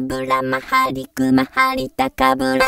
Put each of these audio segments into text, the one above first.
ブラマハリクマハリタカブラ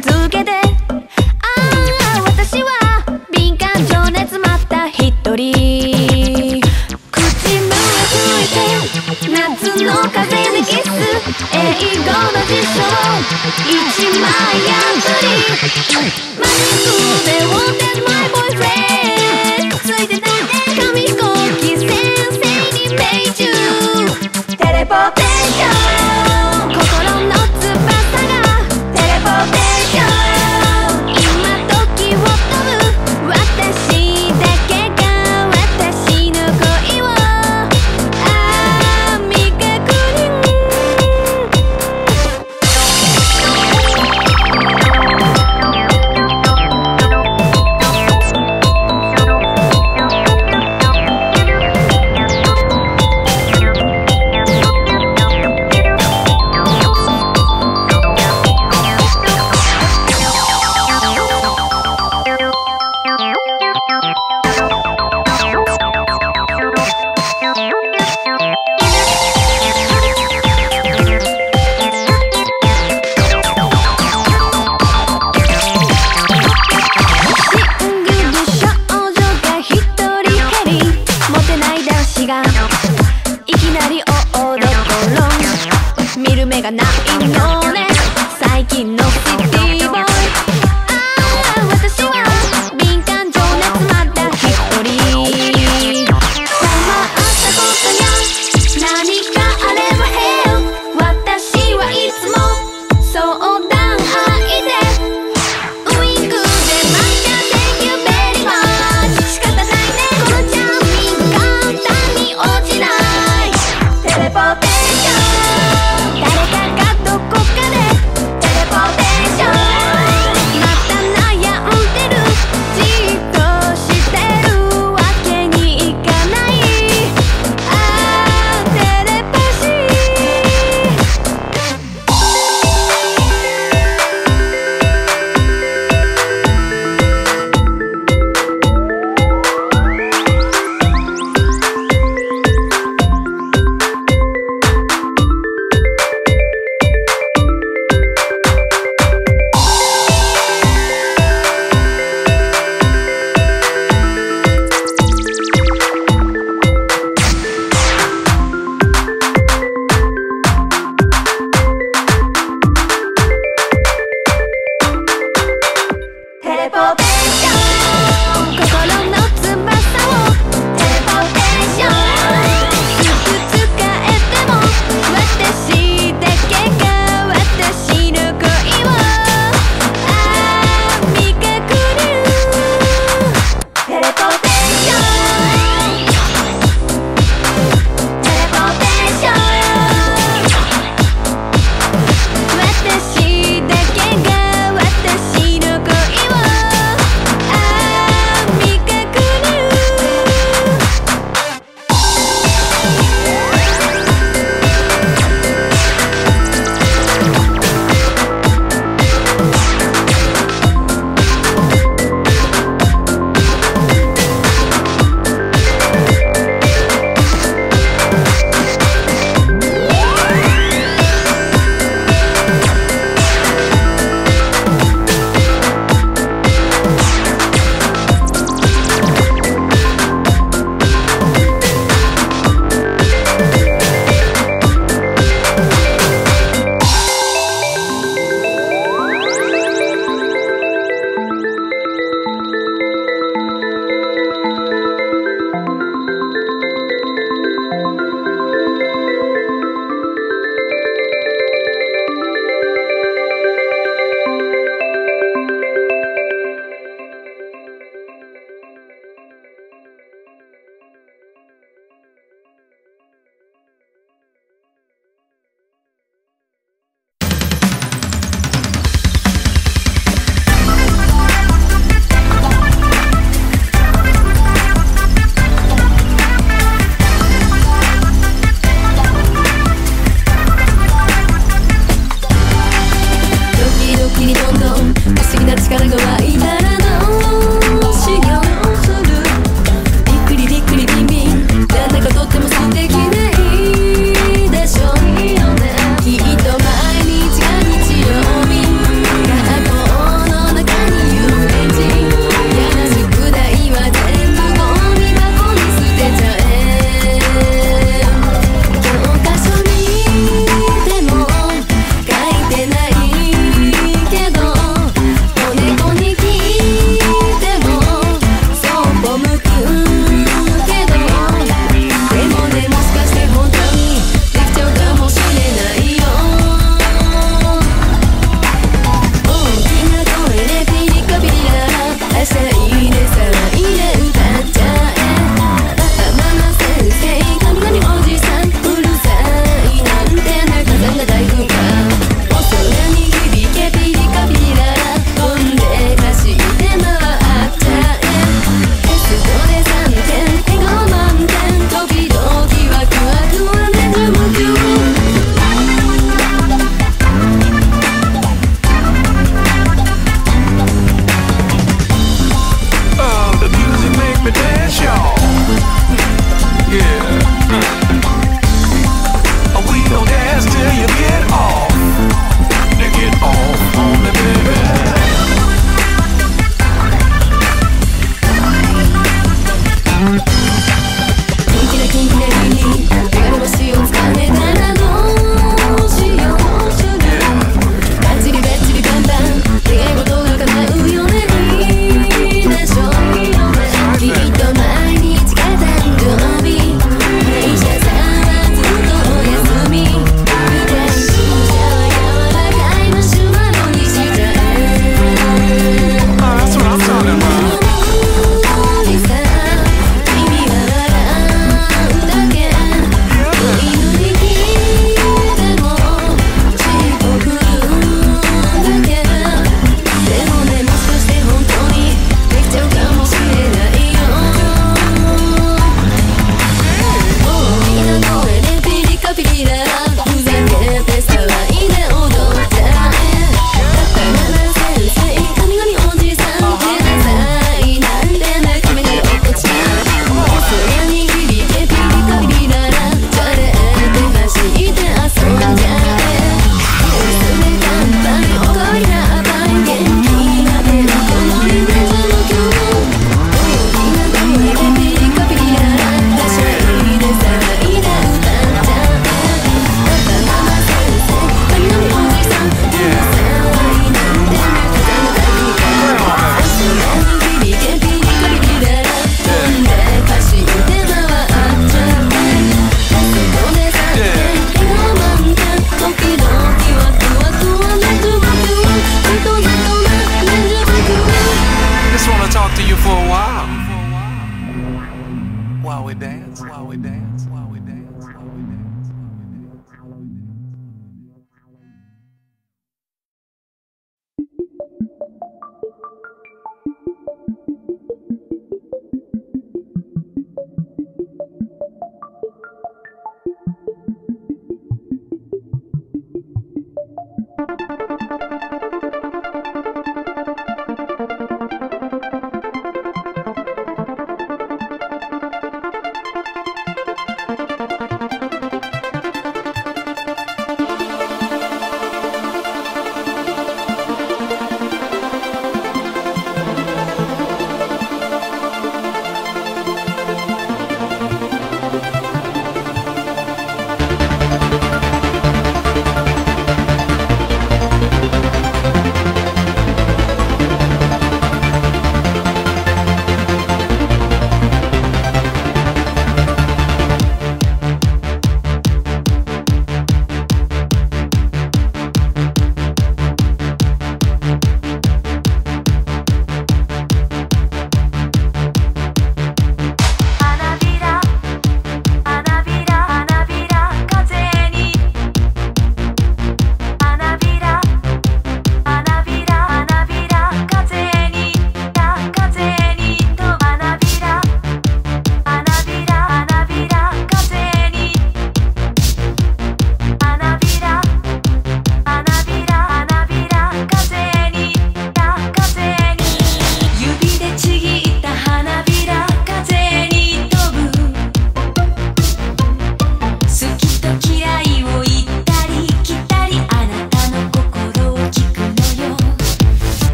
付けでああ私は敏感情熱まった一人。口笛ついて夏の風にキス。英語の辞書。一枚破り。街腕を手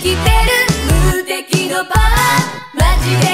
きてる無敵のパワーマジで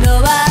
のは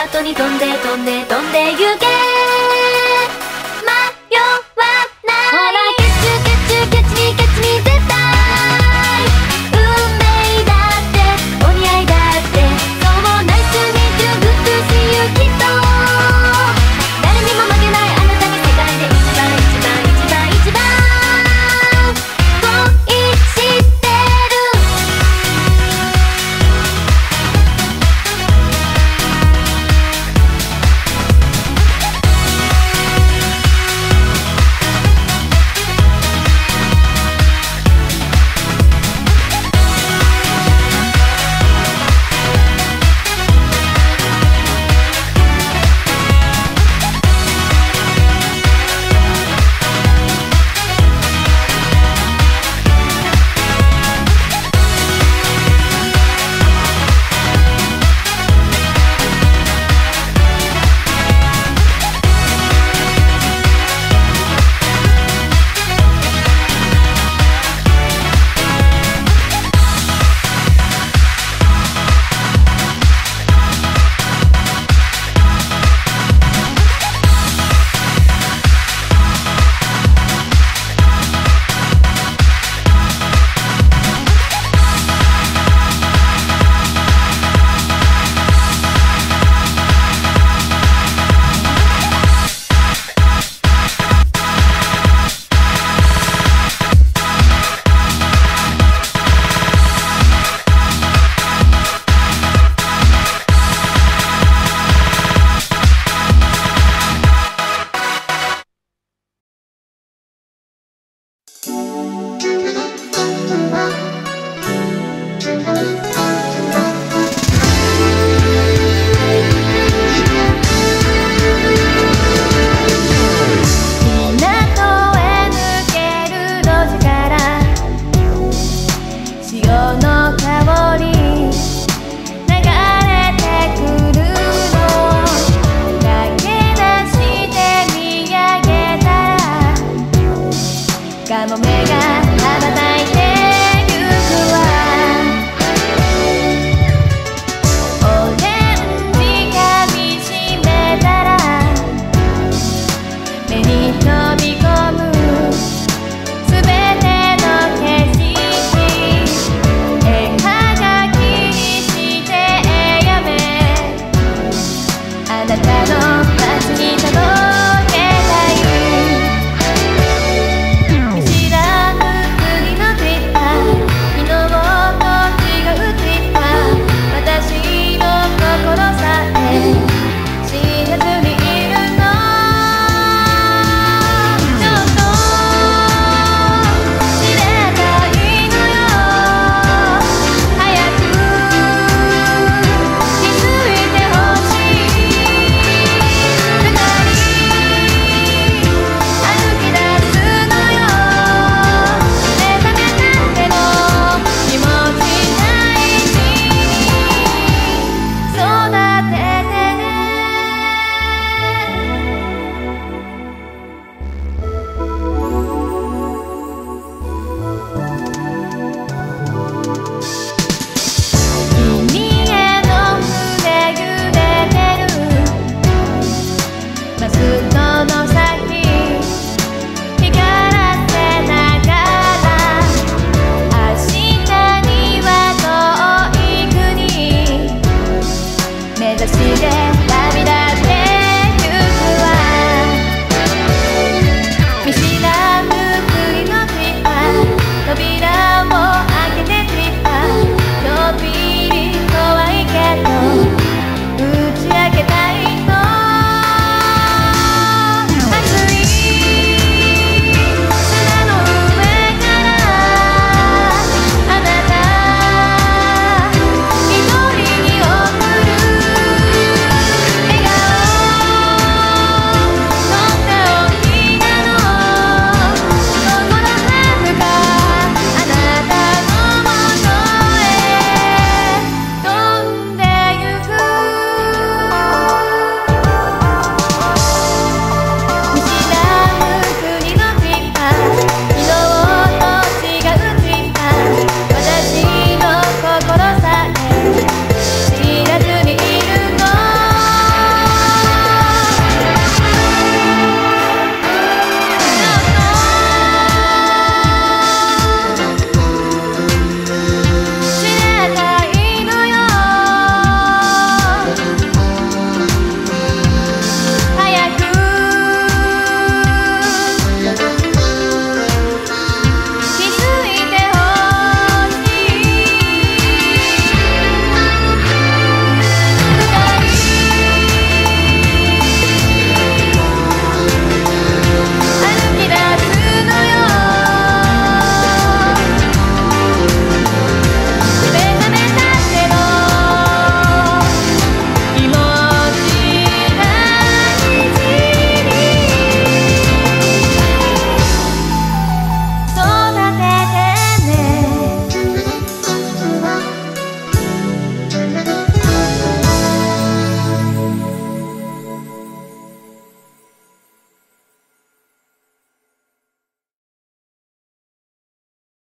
ハートに飛んで飛んで飛んで行け